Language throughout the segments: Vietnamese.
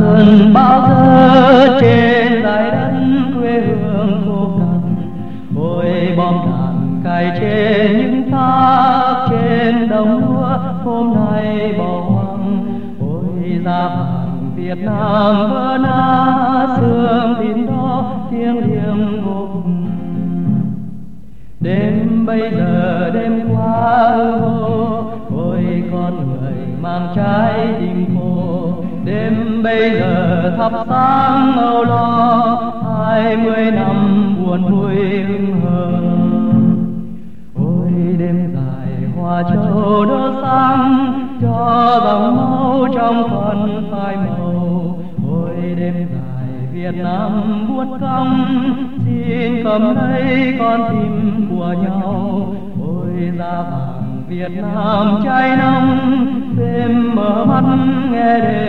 sơn bao giờ trên dài đất quê hương khô cằn, ôi bom đạn cài trên những xác trên đồng lúa, hôm nay bỏ hoang. Ôi ra vàng, Việt Nam vỡ nát sương tin đó thiêng liêng vô cùng. Đêm bây giờ giờ thắp sáng âu lo hai mươi năm buồn vui hưng hờ. Ôi, đêm dài hoa châu đỡ sáng cho dòng máu trong phần phai màu. Ôi, đêm dài Việt Nam buốt cong, xin cầm lấy con tim của nhau. Ôi, da vàng Việt Nam cháy nóng đêm mở mắt nghe đêm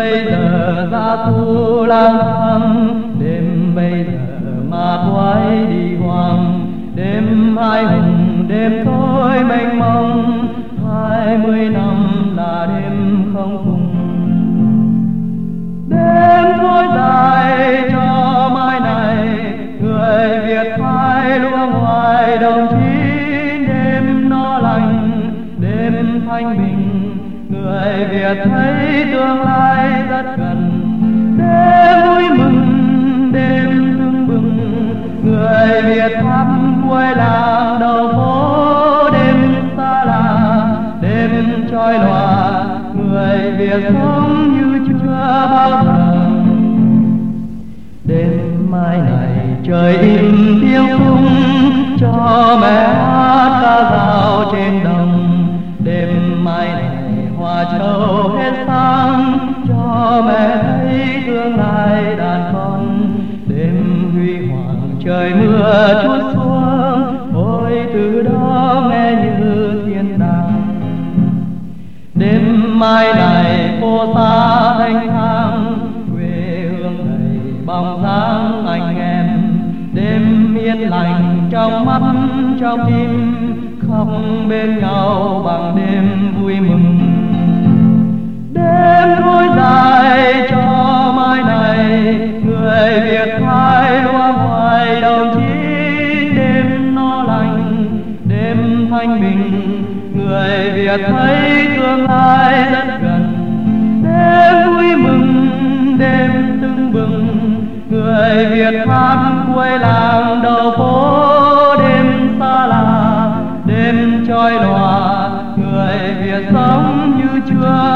bây giờ ra thu lang thang đêm bây giờ mà quay đi hoang đêm hai hùng đêm tối mênh mông hai mươi năm là đêm không cùng đêm thôi dài cho mai này người việt hai luôn ngoài đồng chí đêm no lành đêm thanh bình người việt thấy tương lai rất gần. Đêm vui mừng, đêm tương bừng. Người việt thắp quê làng đầu phố. Đêm xa lạ đêm trôi lòa. Người việt sống như chưa bao giờ. Đêm mai này trời im tiếng cung cho mẹ. Trời mưa chút xuống ôi từ đó nghe như thiên đàng. Đêm mai này cô xa thanh thang, quê hương đầy bóng dáng anh em. Đêm yên lành trong mắt, trong tim không bên nhau bằng đêm vui mừng. Thanh bình. Người việt thấy tương lai rất gần. Đêm vui mừng, đêm tưng bừng. Người việt hát quê làng đầu phố, đêm xa lạ, đêm trôi lòa. Người việt sống như chưa